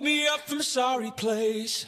woke me up from a sorry place.